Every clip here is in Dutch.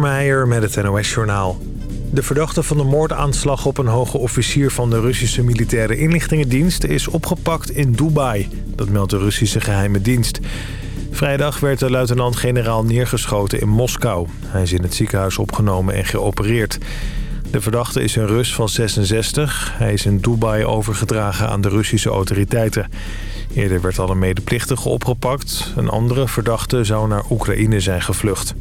Kasper met het NOS-journaal. De verdachte van de moordaanslag op een hoge officier van de Russische militaire inlichtingendienst is opgepakt in Dubai. Dat meldt de Russische geheime dienst. Vrijdag werd de luitenant-generaal neergeschoten in Moskou. Hij is in het ziekenhuis opgenomen en geopereerd. De verdachte is een Rus van 66. Hij is in Dubai overgedragen aan de Russische autoriteiten. Eerder werd al een medeplichtige opgepakt. Een andere verdachte zou naar Oekraïne zijn gevlucht.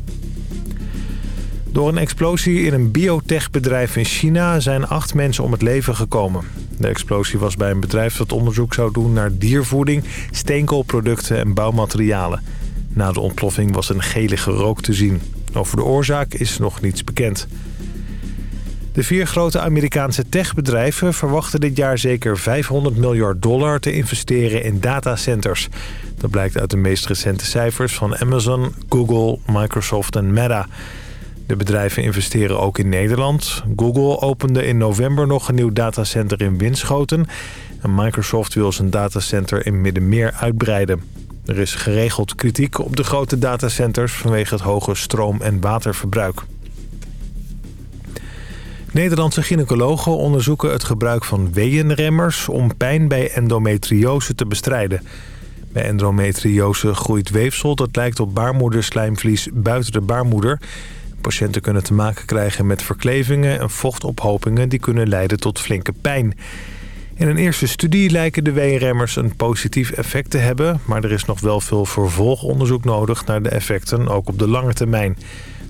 Door een explosie in een biotechbedrijf in China zijn acht mensen om het leven gekomen. De explosie was bij een bedrijf dat onderzoek zou doen naar diervoeding, steenkoolproducten en bouwmaterialen. Na de ontploffing was een gelige rook te zien. Over de oorzaak is nog niets bekend. De vier grote Amerikaanse techbedrijven verwachten dit jaar zeker 500 miljard dollar te investeren in datacenters. Dat blijkt uit de meest recente cijfers van Amazon, Google, Microsoft en Meta. De bedrijven investeren ook in Nederland. Google opende in november nog een nieuw datacenter in Winschoten. En Microsoft wil zijn datacenter in Middenmeer uitbreiden. Er is geregeld kritiek op de grote datacenters vanwege het hoge stroom- en waterverbruik. Nederlandse gynaecologen onderzoeken het gebruik van weeënremmers... om pijn bij endometriose te bestrijden. Bij endometriose groeit weefsel dat lijkt op baarmoederslijmvlies buiten de baarmoeder. Patiënten kunnen te maken krijgen met verklevingen en vochtophopingen... die kunnen leiden tot flinke pijn. In een eerste studie lijken de weeënremmers een positief effect te hebben... maar er is nog wel veel vervolgonderzoek nodig naar de effecten, ook op de lange termijn...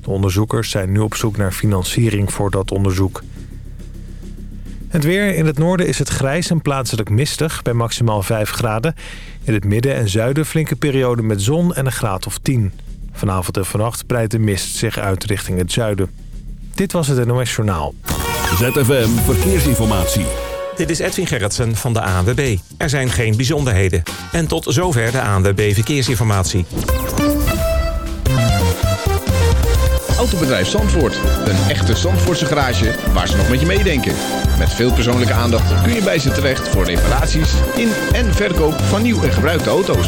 De onderzoekers zijn nu op zoek naar financiering voor dat onderzoek. Het weer in het noorden is het grijs en plaatselijk mistig bij maximaal 5 graden. In het midden en zuiden flinke periode met zon en een graad of 10. Vanavond en vannacht breidt de mist zich uit richting het zuiden. Dit was het NOS Journaal. ZFM Verkeersinformatie. Dit is Edwin Gerritsen van de ANWB. Er zijn geen bijzonderheden. En tot zover de ANWB Verkeersinformatie. Autobedrijf Zandvoort. Een echte Zandvoortse garage waar ze nog met je meedenken. Met veel persoonlijke aandacht kun je bij ze terecht voor reparaties in en verkoop van nieuw en gebruikte auto's.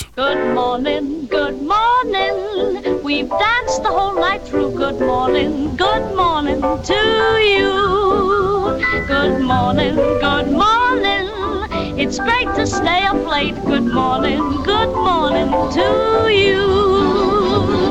Good morning, good morning. We've danced the whole night through. Good morning, good morning to you. Good morning, good morning. It's great to stay up late. Good morning, good morning to you.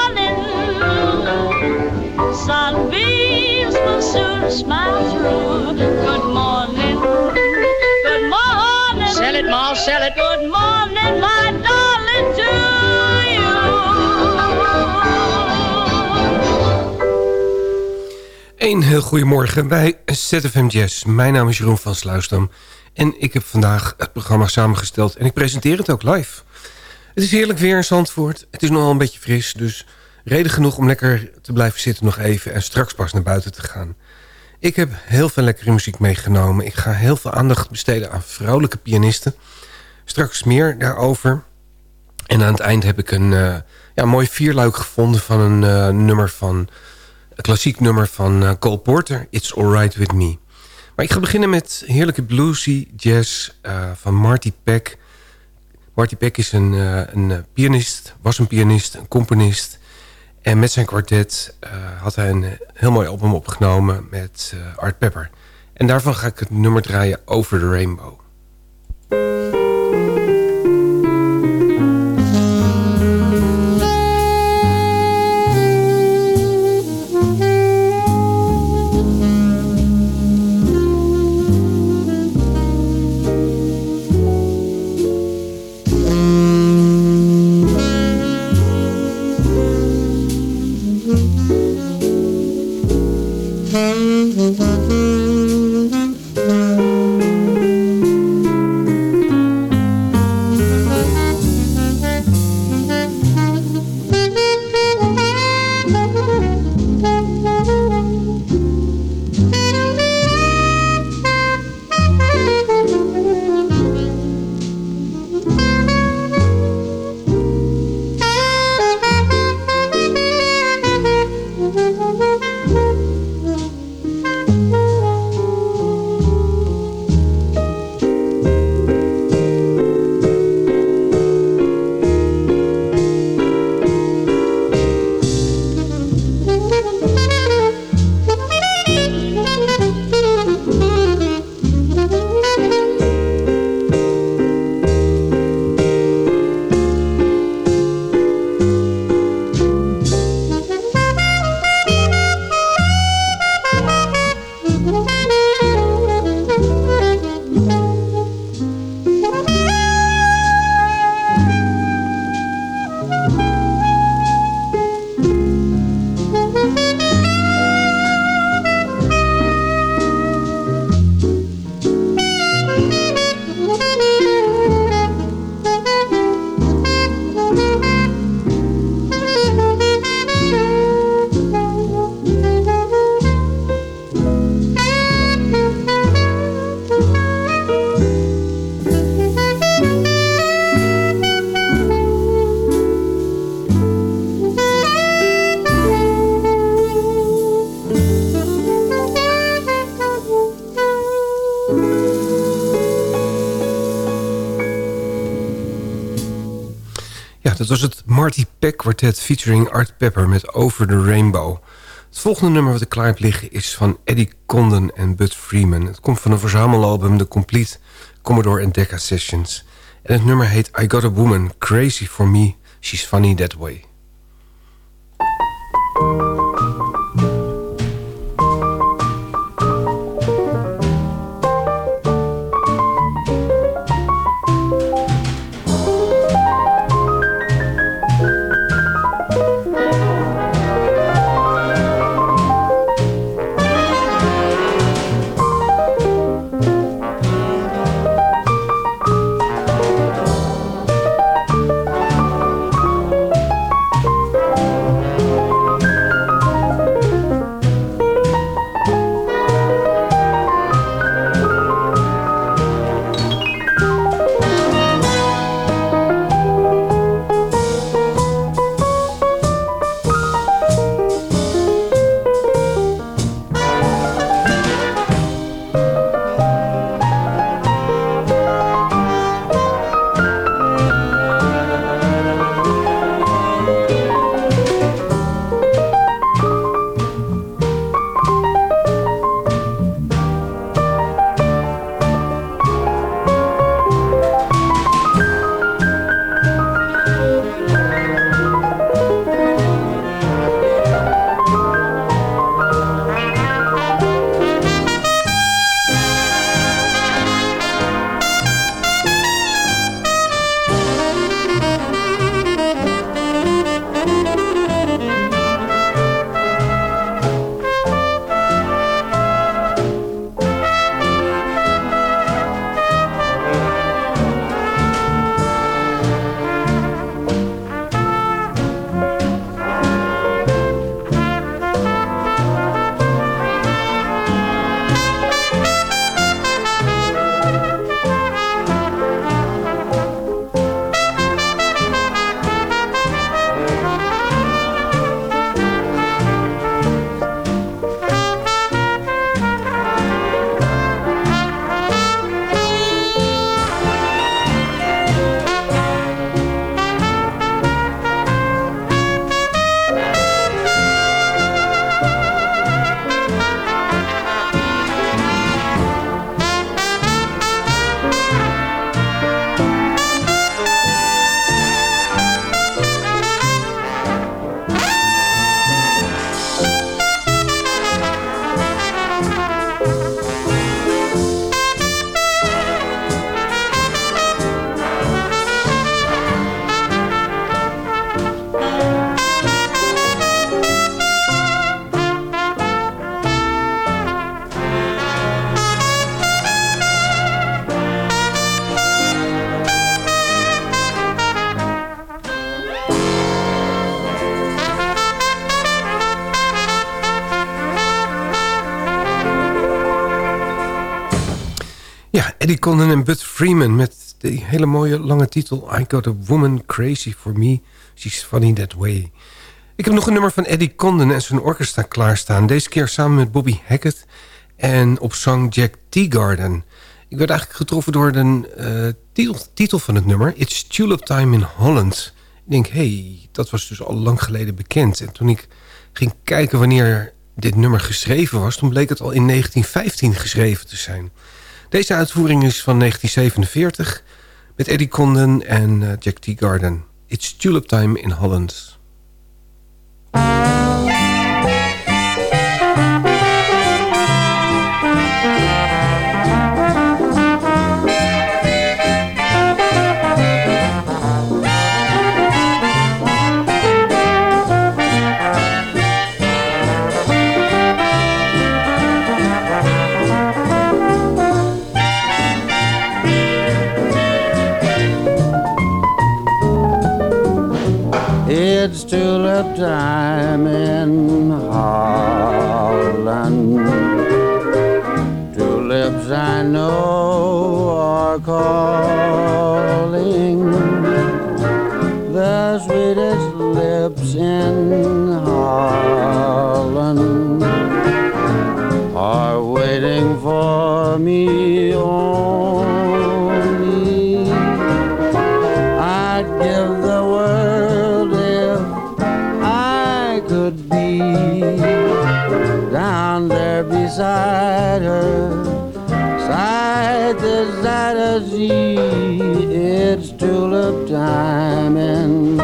Sunbeams will soon smile through. Good morning. Good morning. Sell it, Ma, sell it. Good morning, my darling, to you. Een heel goedemorgen bij ZFM Jazz. Mijn naam is Jeroen van Sluisdam. En ik heb vandaag het programma samengesteld. En ik presenteer het ook live. Het is heerlijk weer in Zandvoort. Het is nogal een beetje fris. Dus Reden genoeg om lekker te blijven zitten nog even... en straks pas naar buiten te gaan. Ik heb heel veel lekkere muziek meegenomen. Ik ga heel veel aandacht besteden aan vrouwelijke pianisten. Straks meer daarover. En aan het eind heb ik een uh, ja, mooi vierluik gevonden... van een uh, nummer van... een klassiek nummer van uh, Cole Porter... It's Alright With Me. Maar ik ga beginnen met heerlijke bluesy jazz van Marty Peck... Marty Peck is een, een pianist, was een pianist, een componist... En met zijn kwartet uh, had hij een heel mooi album opgenomen met uh, Art Pepper. En daarvan ga ik het nummer draaien Over the Rainbow. Marty Peck Quartet featuring Art Pepper met Over the Rainbow. Het volgende nummer wat ik klaar heb liggen is van Eddie Condon en Bud Freeman. Het komt van een verzamelalbum The Complete Commodore and Decca Sessions. En het nummer heet I Got a Woman, Crazy for Me, She's Funny That Way. Eddie Condon en Bud Freeman met die hele mooie lange titel... I Got a Woman Crazy For Me, She's Funny That Way. Ik heb nog een nummer van Eddie Condon en zijn orkestra klaarstaan. Deze keer samen met Bobby Hackett en op zang Jack Teagarden. Ik werd eigenlijk getroffen door de uh, titel, titel, van het nummer... It's Tulip Time in Holland. Ik denk, hey, dat was dus al lang geleden bekend. En toen ik ging kijken wanneer dit nummer geschreven was... toen bleek het al in 1915 geschreven te zijn... Deze uitvoering is van 1947 met Eddie Condon en uh, Jack Teagarden. It's Tulip Time in Holland. In Holland are waiting for me. beside her, side to side as It's tulip time in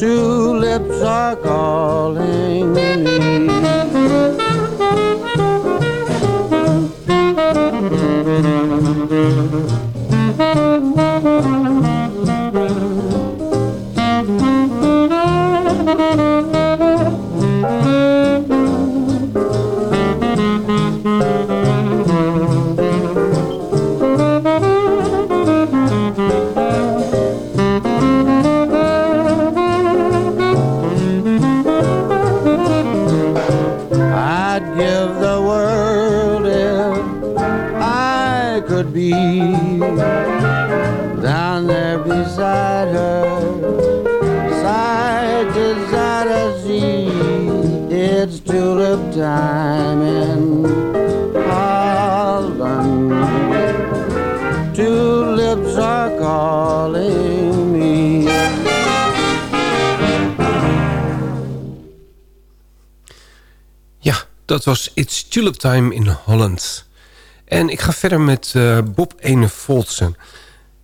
two lips are calling. Dat was It's Tulip Time in Holland. En ik ga verder met uh, Bob Ene Voltsen.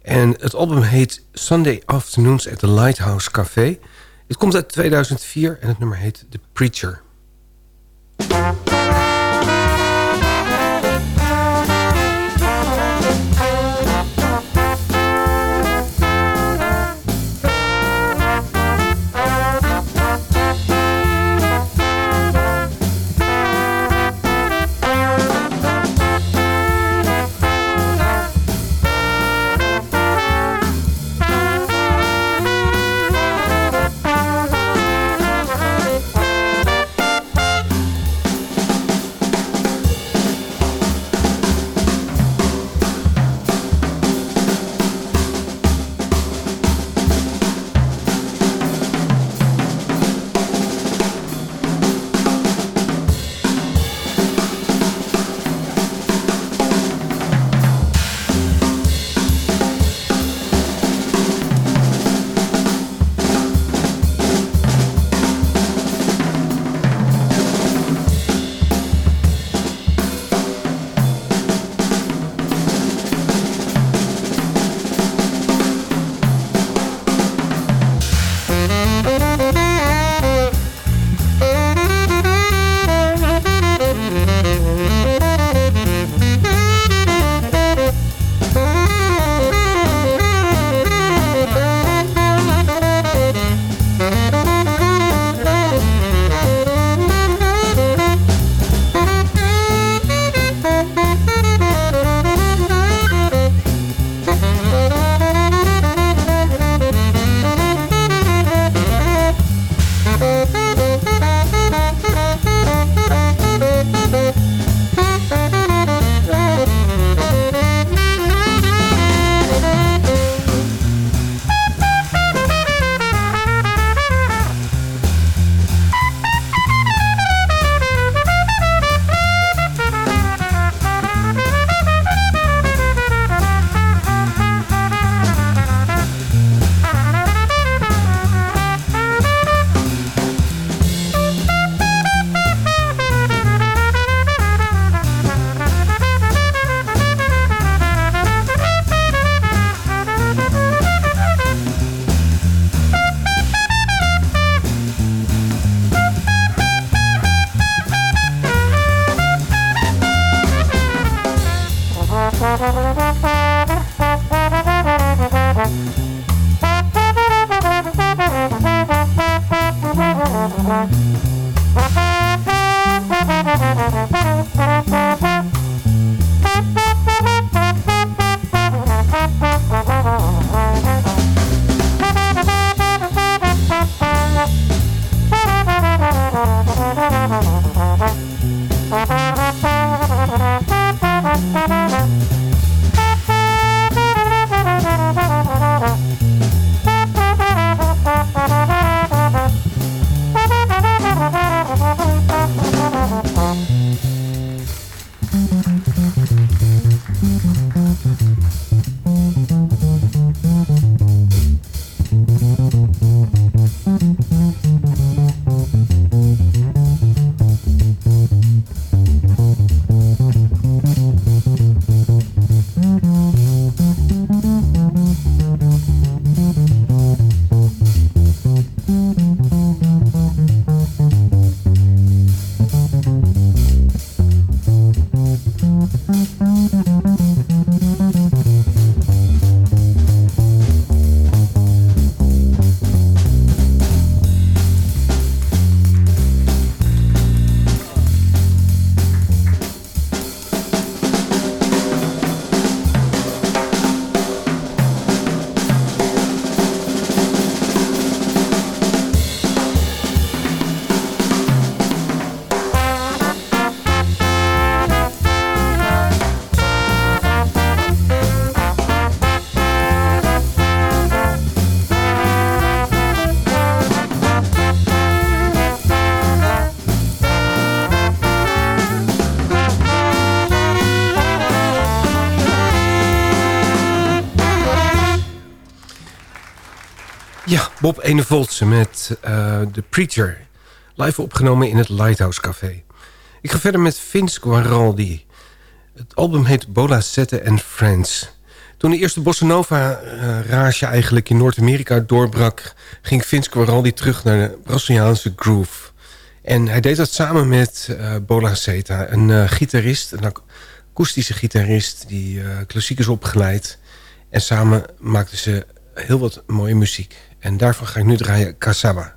En het album heet Sunday Afternoons at the Lighthouse Café. Het komt uit 2004 en het nummer heet The Preacher. Bob Enevoltse met uh, The Preacher. Live opgenomen in het Lighthouse Café. Ik ga verder met Vince Guaraldi. Het album heet Bola Sette and Friends. Toen de eerste bossa nova uh, rage eigenlijk in Noord-Amerika doorbrak... ging Vince Guaraldi terug naar de Braziliaanse groove. En hij deed dat samen met uh, Bola Seta, een uh, gitarist... een akoestische gitarist die klassiek is opgeleid. En samen maakten ze heel wat mooie muziek. En daarvan ga ik nu draaien Kasaba.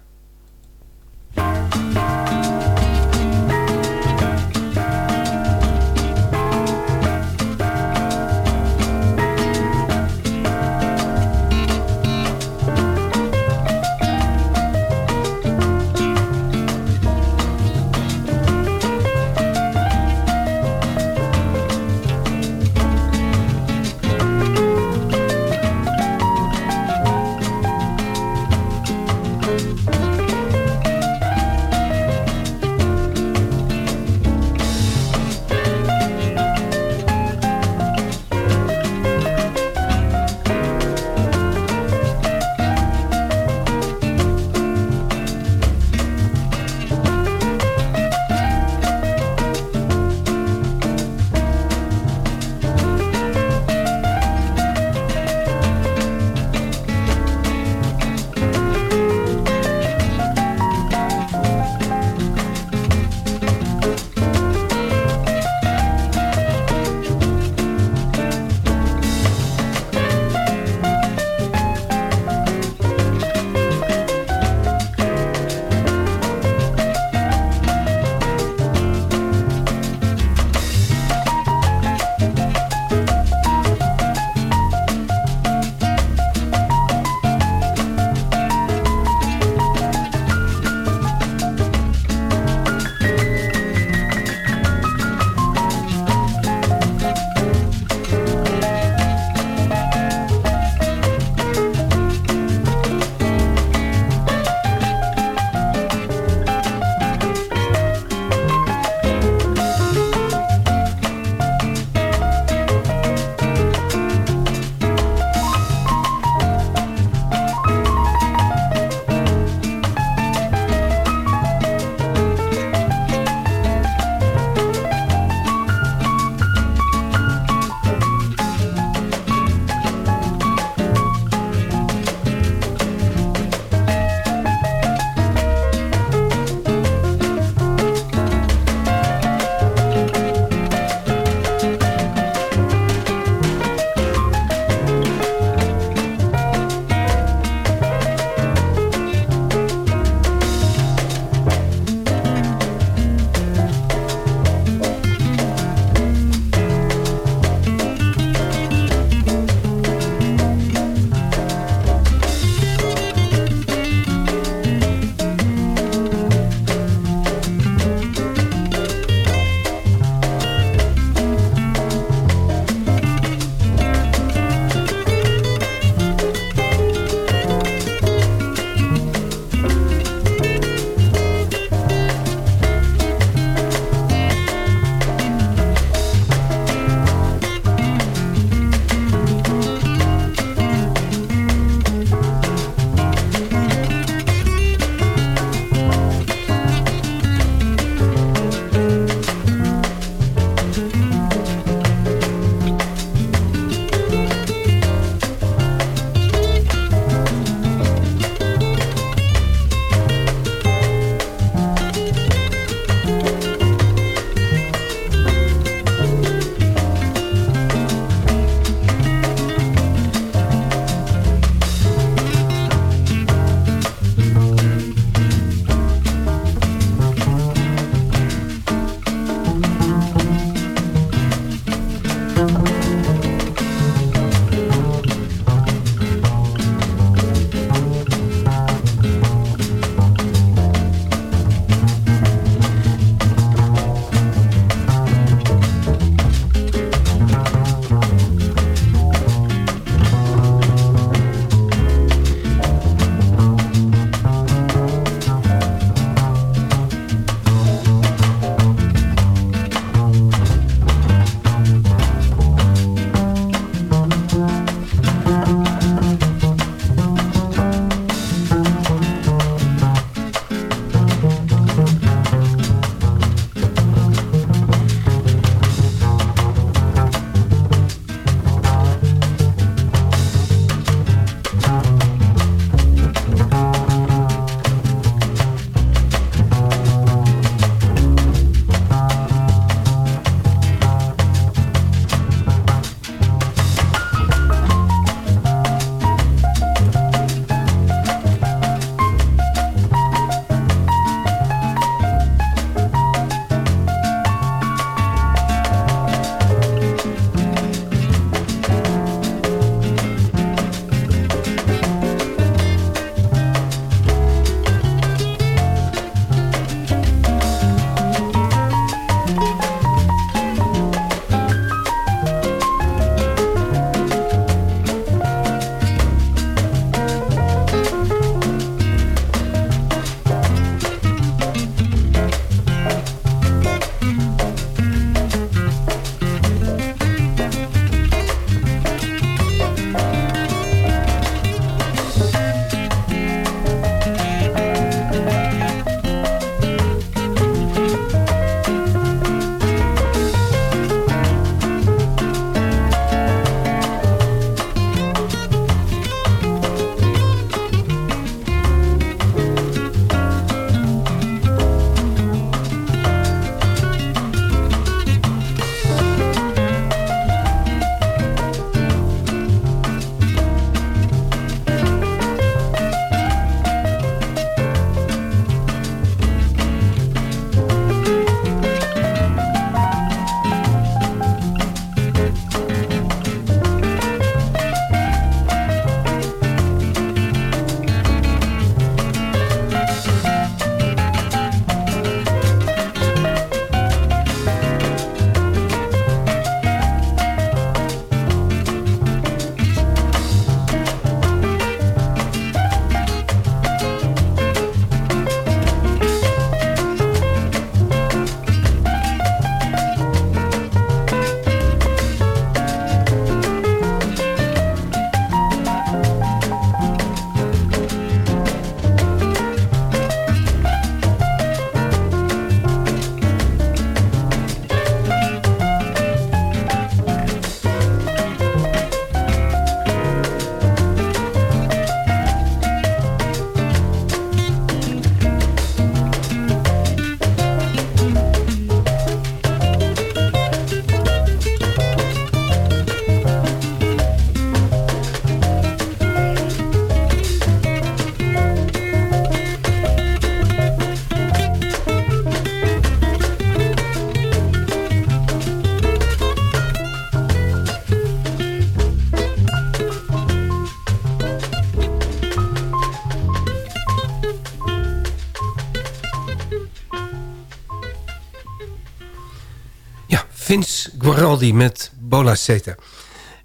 Guaraldi met Bola Seta.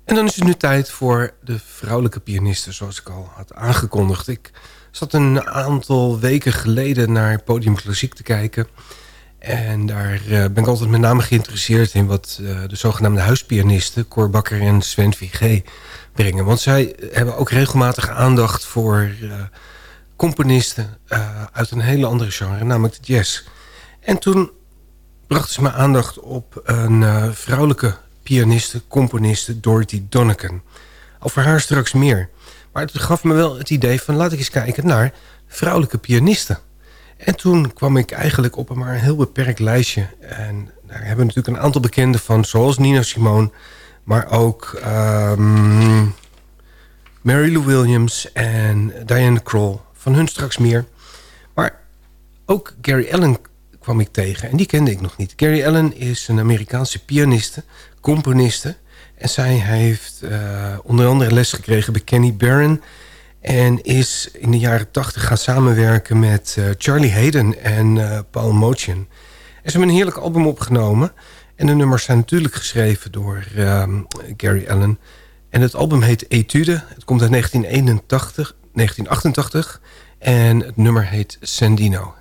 En dan is het nu tijd voor de vrouwelijke pianisten, zoals ik al had aangekondigd. Ik zat een aantal weken geleden naar Podium Klassiek te kijken. En daar eh, ben ik altijd met name geïnteresseerd in wat uh, de zogenaamde huispianisten... Cor Bakker en Sven Vigé brengen. Want zij hebben ook regelmatig aandacht voor uh, componisten uit een hele andere genre, namelijk de jazz. En toen brachten ze mijn aandacht op een vrouwelijke pianiste, componiste Dorothy Donegan. Over haar straks meer. Maar het gaf me wel het idee van laat ik eens kijken naar vrouwelijke pianisten. En toen kwam ik eigenlijk op een maar een heel beperkt lijstje. En daar hebben we natuurlijk een aantal bekenden van, zoals Nina Simone... maar ook um, Mary Lou Williams en Diane Kroll. Van hun straks meer. Maar ook Gary Allen kwam ik tegen. En die kende ik nog niet. Gary Allen is een Amerikaanse pianiste, componiste. En zij heeft uh, onder andere les gekregen bij Kenny Barron... En is in de jaren tachtig gaan samenwerken met uh, Charlie Hayden en uh, Paul Motion. En ze hebben een heerlijk album opgenomen. En de nummers zijn natuurlijk geschreven door um, Gary Allen. En het album heet Etude. Het komt uit 1981, 1988. En het nummer heet Sandino.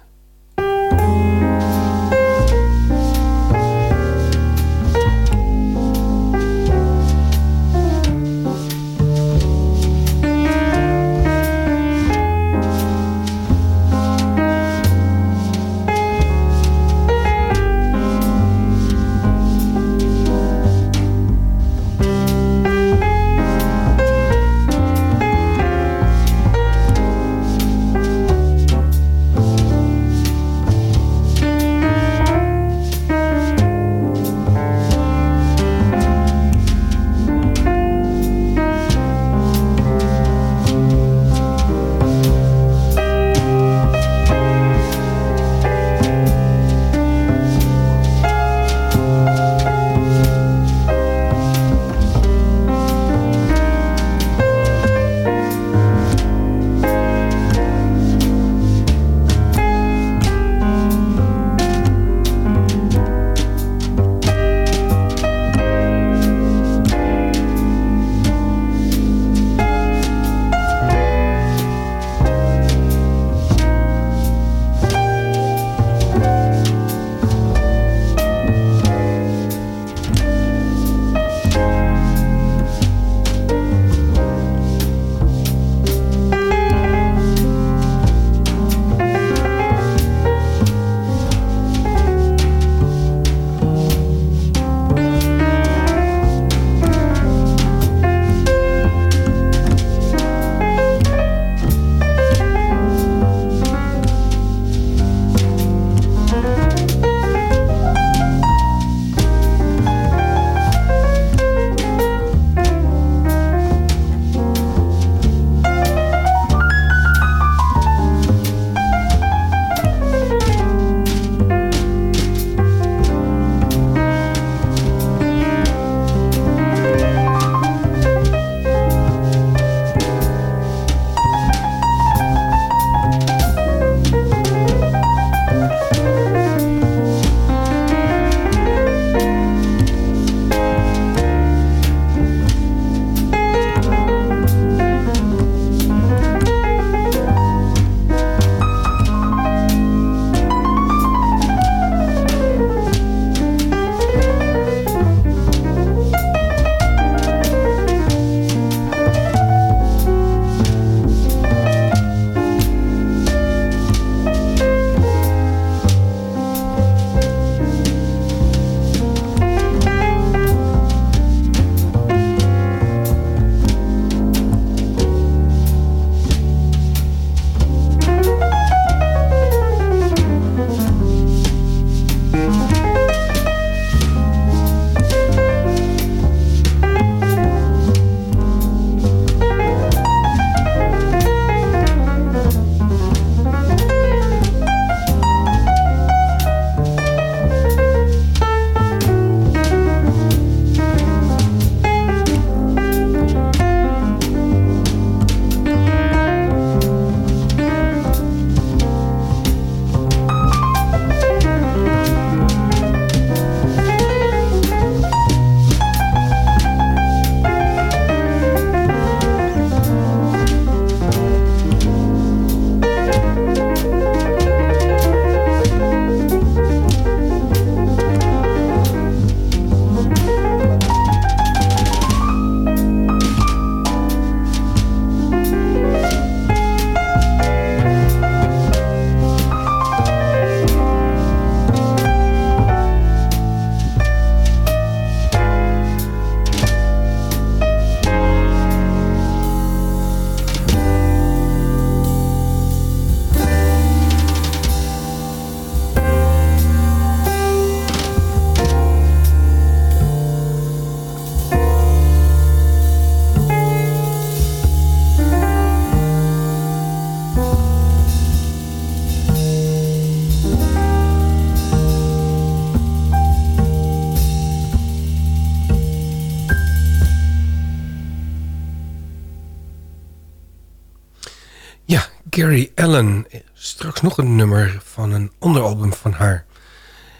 Carrie Allen. Straks nog een nummer van een ander album van haar.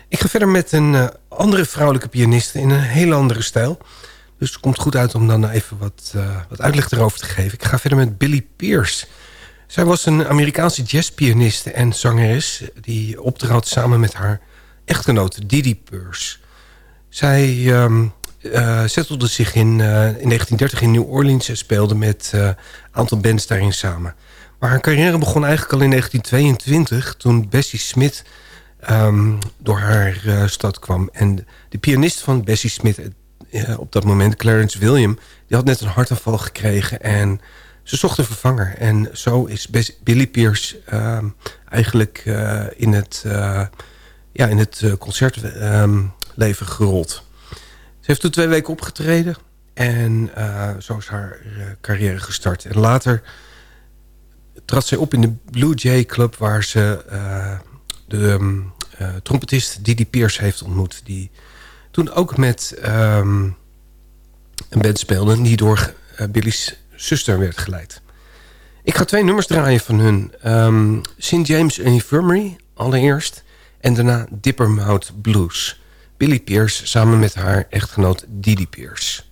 Ik ga verder met een uh, andere vrouwelijke pianiste in een heel andere stijl. Dus het komt goed uit om dan even wat, uh, wat uitleg erover te geven. Ik ga verder met Billy Pierce. Zij was een Amerikaanse jazzpianiste en zangeres... die optrad samen met haar echtgenote Didi Pierce. Zij um, settelde zich in, in 1930 in New Orleans... en speelde met een aantal bands daarin samen. Maar haar carrière begon eigenlijk al in 1922... toen Bessie Smith um, door haar uh, stad kwam. En de pianist van Bessie Smith uh, op dat moment, Clarence William... die had net een hartaanval gekregen en ze zocht een vervanger. En zo is Billy Pierce uh, eigenlijk in het, ja, in het concertleven gerold. Ze heeft toen twee weken opgetreden en zo is haar carrière gestart. En later trad zij op in de Blue Jay Club... waar ze de um, uh, trompetist Didi Pierce heeft ontmoet. Die toen ook met um, een band speelde... die door uh, Billy's zuster werd geleid. Ik ga twee nummers draaien van hun. Um, St. James Infirmary allereerst... en daarna Dippermouth Blues. Billy Pierce samen met haar echtgenoot Didi Pierce.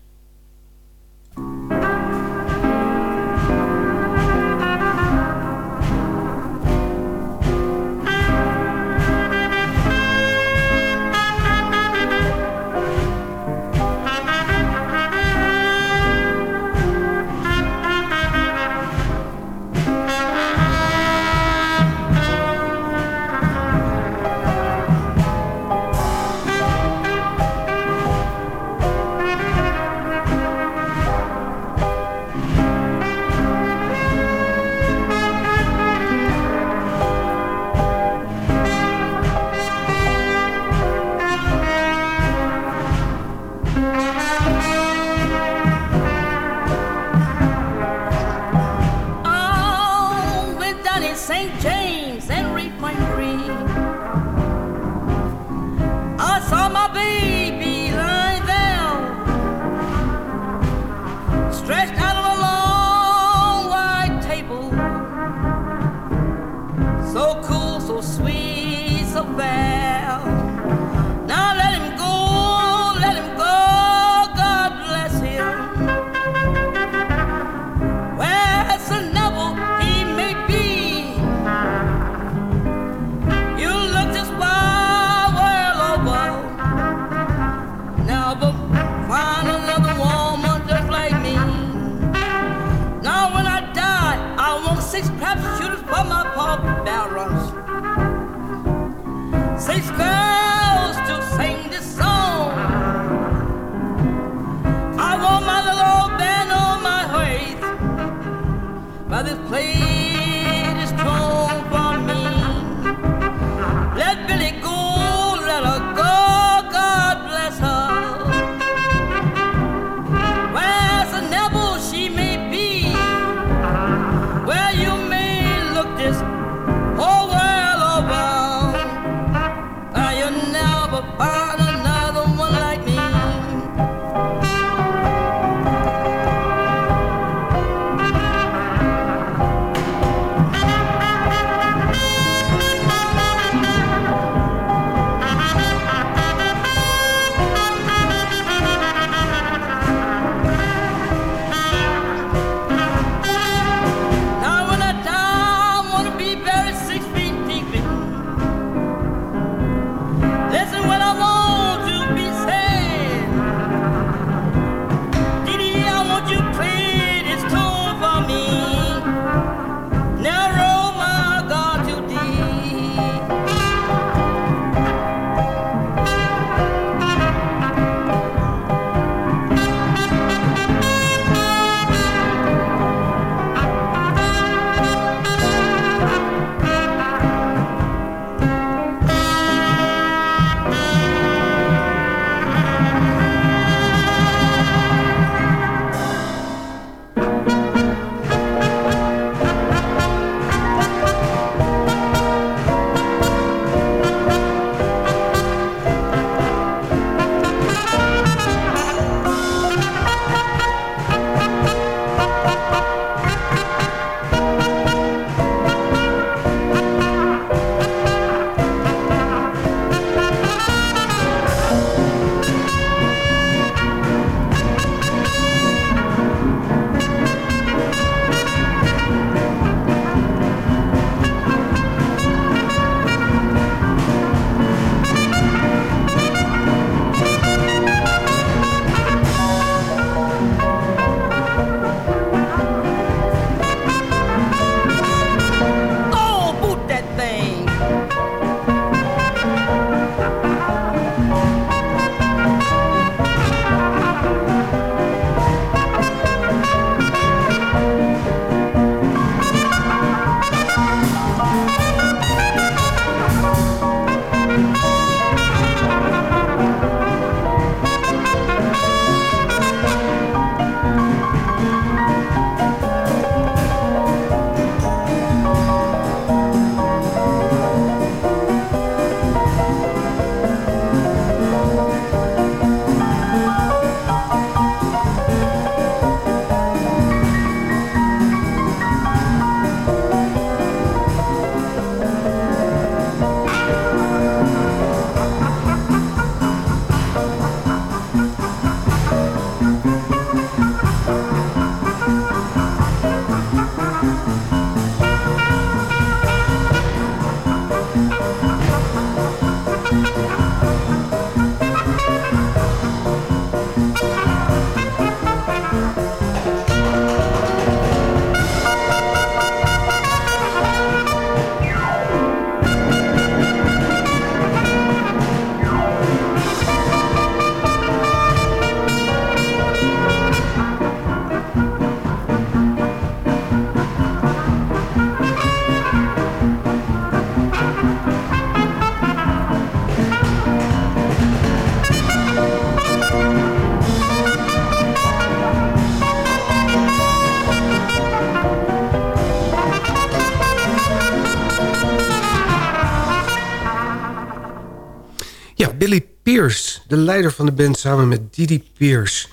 Leider van de band... samen met Didi Pierce.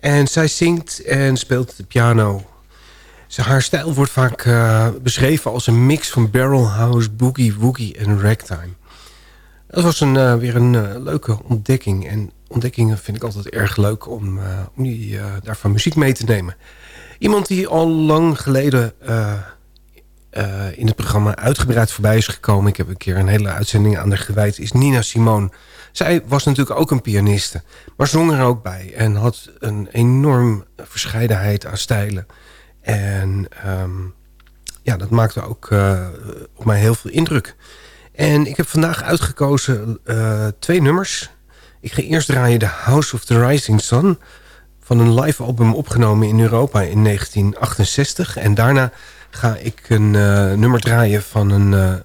En zij zingt en speelt de piano. Haar stijl wordt vaak uh, beschreven als een mix van barrelhouse, boogie, woogie en ragtime. Dat was een, uh, weer een uh, leuke ontdekking. En ontdekkingen vind ik altijd erg leuk om, om die, daarvan muziek mee te nemen. Iemand die al lang geleden in het programma uitgebreid voorbij is gekomen... ik heb een keer een hele uitzending aan haar gewijd... is Nina Simone. Zij was natuurlijk ook een pianiste, maar zong er ook bij... en had een enorm verscheidenheid aan stijlen... En um, ja, dat maakte ook uh, op mij heel veel indruk. En ik heb vandaag uitgekozen uh, twee nummers. Ik ga eerst draaien The House of the Rising Sun... van een live album opgenomen in Europa in 1968. En daarna ga ik een uh, nummer draaien van een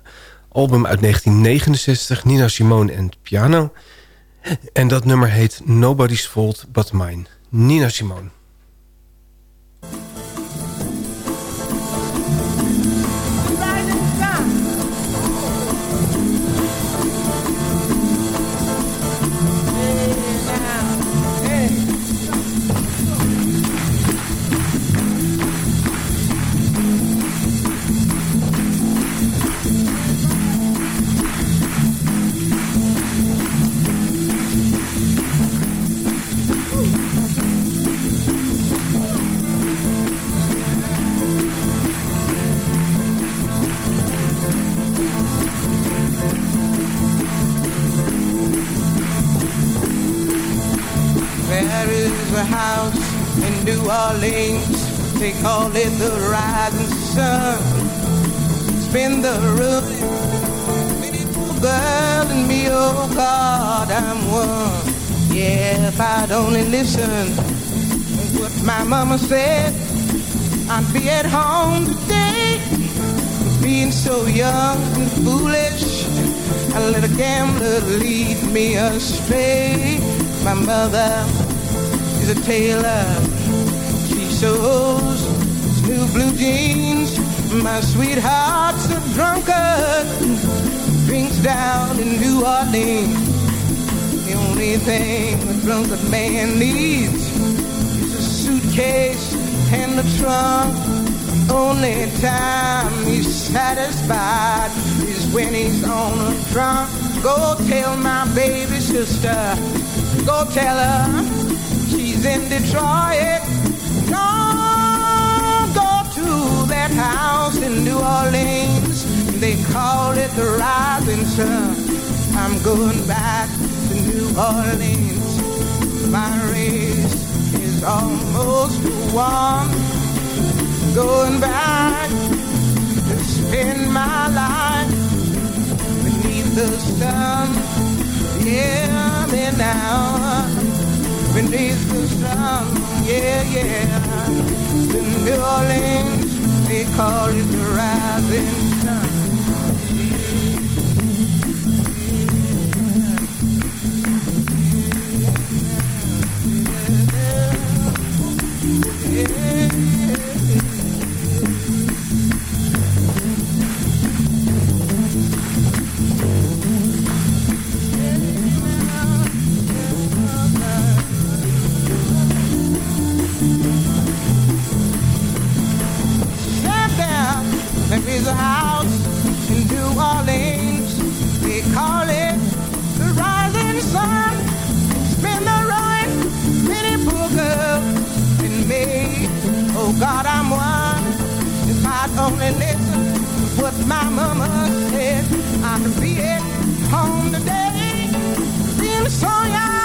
album uit 1969... Nina Simone en Piano. En dat nummer heet Nobody's Fault But Mine. Nina Simone. They call it the rising sun. Spin the room, beautiful girl and me, oh God, I'm one. Yeah, if I'd only listen to what my mama said, I'd be at home today. Being so young and foolish, I let a gambler lead me astray. My mother is a tailor sews new blue jeans. My sweetheart's a drunkard, drinks down in New Orleans. The only thing a drunkard man needs is a suitcase and a trunk. Only time he's satisfied is when he's on a drunk. Go tell my baby sister, go tell her she's in Detroit that house in New Orleans. They call it the Rising Sun. I'm going back to New Orleans. My race is almost won. Going back to spend my life beneath the sun. Yeah, me now beneath the sun. Yeah, yeah. In New Orleans they call it the rising only listen what my mama said. I'm at home today, being so young.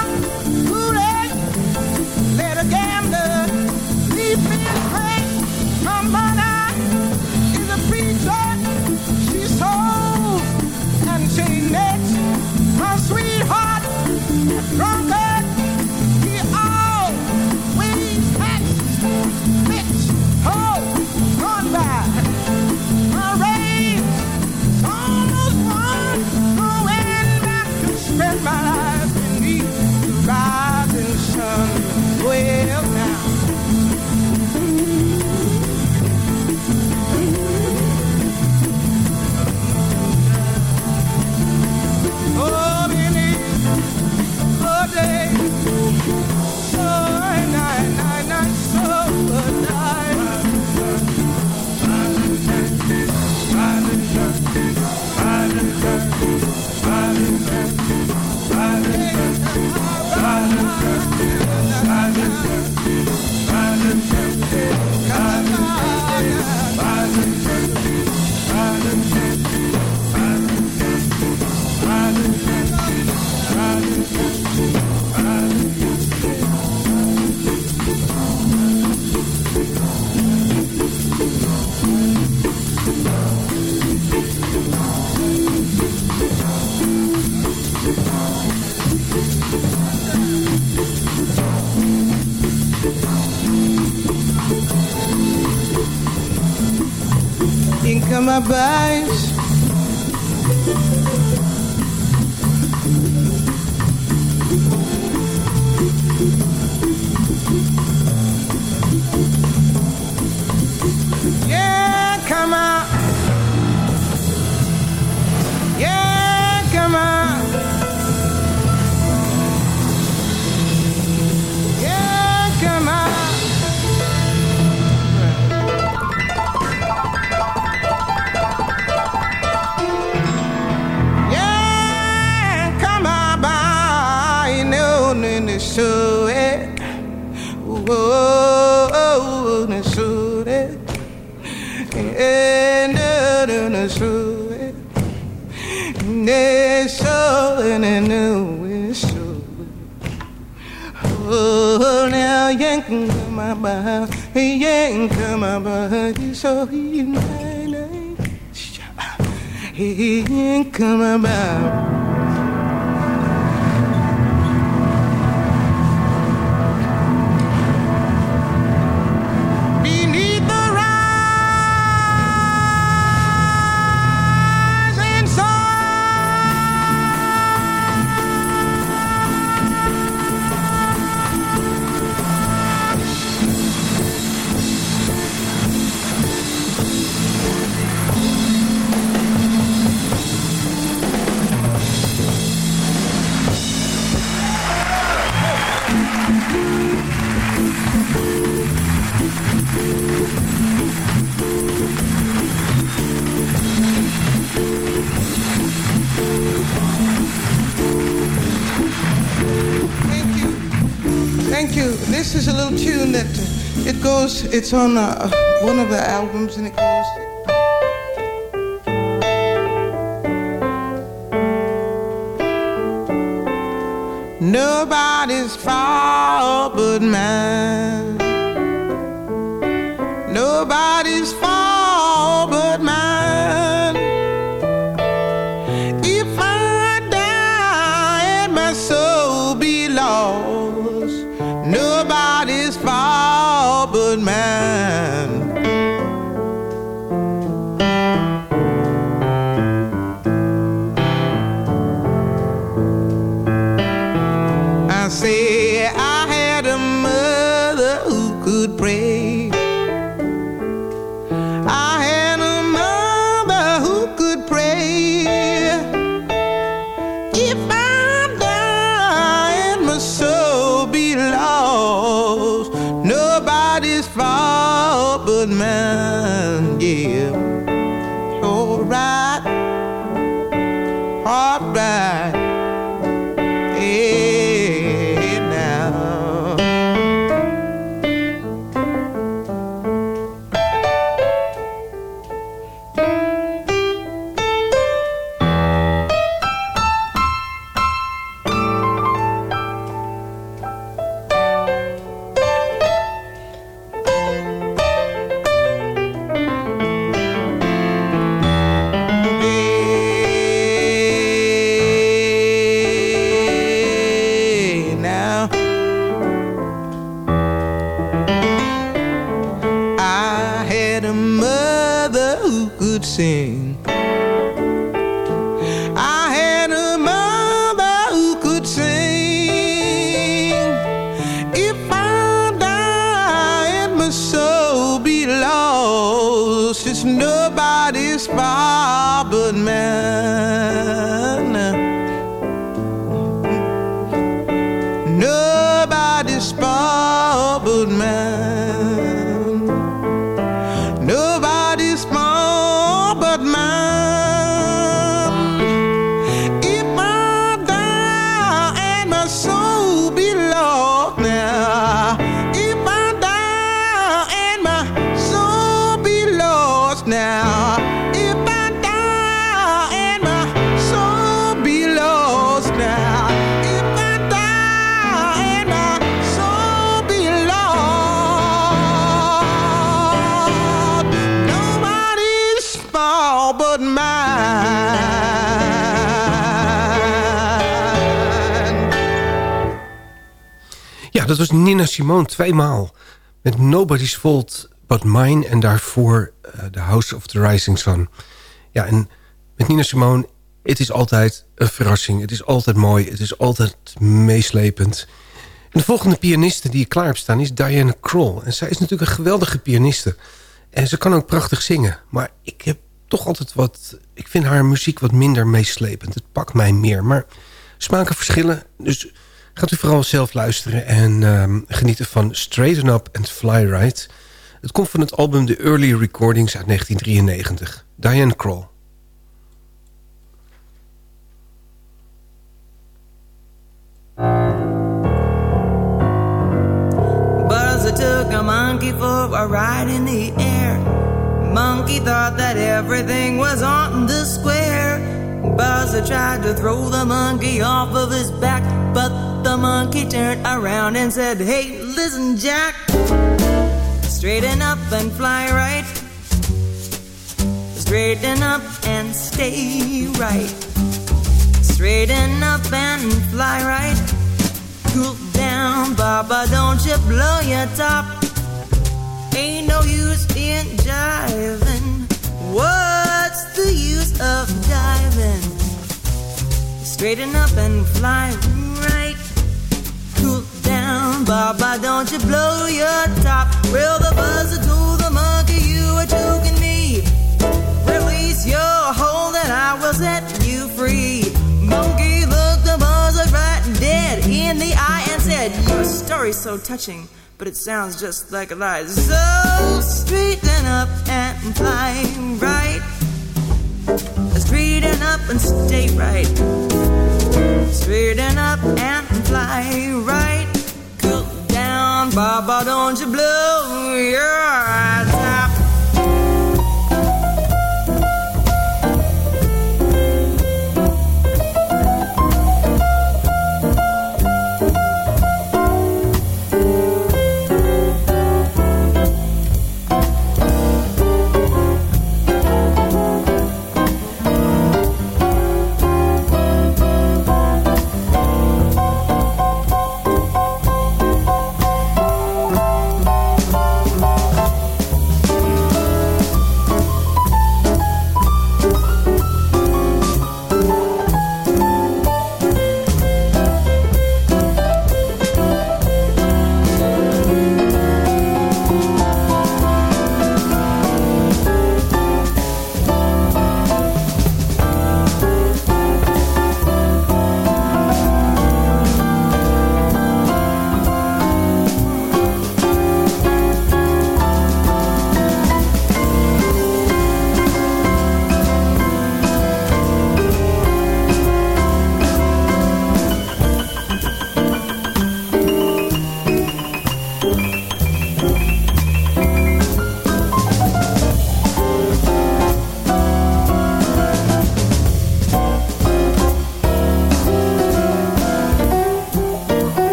In come my love. Yeah, come on, buddy, so you know. He ain't come about. Thank you. This is a little tune that uh, it goes, it's on uh, uh, one of the albums and it goes. Nobody's fault but mine. Nobody's fault. sing dat was Nina Simone, tweemaal. Met Nobody's Fault But Mine en daarvoor eh, The House of the Rising Sun. Ja, en met Nina Simone, het is altijd een verrassing. Het is altijd mooi, het is altijd meeslepend. En de volgende pianiste die ik klaar heb staan is Diana Kroll. En zij is natuurlijk een geweldige pianiste. En ze kan ook prachtig zingen. Maar ik heb toch altijd wat... Ik vind haar muziek wat minder meeslepend. Het pakt mij meer. Maar smaken verschillen. Dus gaat u vooral zelf luisteren en um, genieten van Straighten Up and Fly Right. Het komt van het album The Early Recordings uit 1993. Diane Kroll. Buzzer took a monkey for a ride in the air. Monkey thought that everything was on the square. Buzzer tried to throw the monkey off of his back, but the monkey turned around and said, Hey, listen, Jack, straighten up and fly right. Straighten up and stay right. Straighten up and fly right. Cool down, Baba, don't you blow your top. Ain't no use in jiving. What's the use of diving? Straighten up and fly. Cool down, Baba, don't you blow your top. Well, the buzzer told the monkey you were choking me. Release your hold and I will set you free. Monkey looked the buzzer right dead in the eye and said, Your story's so touching but it sounds just like a lie. So straighten up and fly right. Straighten up and stay right. Straighten up and fly right. Cool down, Baba, don't you blow your top.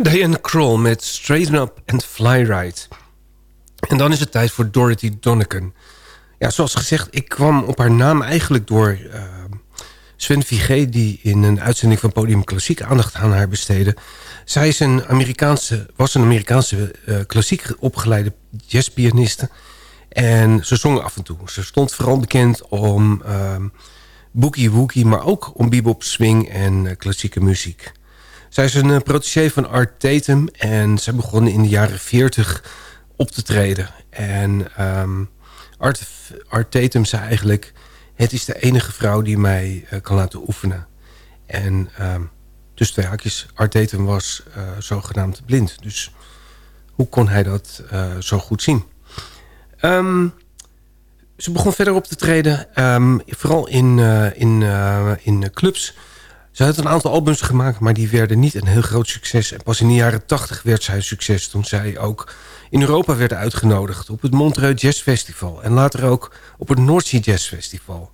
Diane Kroll met Straighten Up and Fly Right. En dan is het tijd voor Dorothy Donneken. Ja, zoals gezegd, ik kwam op haar naam eigenlijk door uh, Sven Vigé... die in een uitzending van Podium Klassiek aandacht aan haar besteedde. Zij is een Amerikaanse, was een Amerikaanse uh, klassiek opgeleide jazzpianiste. En ze zong af en toe. Ze stond vooral bekend om uh, boogie woogie... maar ook om bebop swing en uh, klassieke muziek. Zij is een uh, protégé van Art Tatum en zij begon in de jaren 40 op te treden. En um, Art, Art Tatum zei eigenlijk... het is de enige vrouw die mij uh, kan laten oefenen. En um, dus twee haakjes, Art Tatum was uh, zogenaamd blind. Dus hoe kon hij dat zo goed zien? Um, ze begon verder op te treden. Vooral in, in, in clubs. Ze had een aantal albums gemaakt, maar die werden niet een heel groot succes. En pas in de jaren tachtig werd zij een succes. Toen zij ook in Europa werd uitgenodigd. Op het Montreux Jazz Festival. En later ook op het Sea Jazz Festival.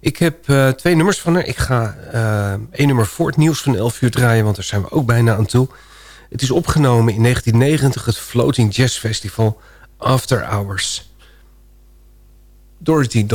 Ik heb uh, twee nummers van haar. Ik ga één nummer voor het nieuws van 11 uur draaien. Want daar zijn we ook bijna aan toe. Het is opgenomen in 1990. Het Floating Jazz Festival After Hours. Dorothy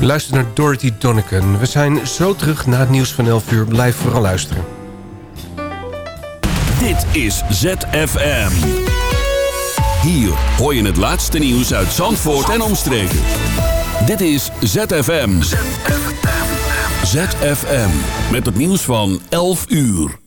Luister naar Dorothy Donegan. We zijn zo terug na het nieuws van 11 uur. Blijf vooral luisteren. Dit is ZFM. Hier hoor je het laatste nieuws uit Zandvoort en omstreken. Dit is ZFM. ZFM. Met het nieuws van 11 uur.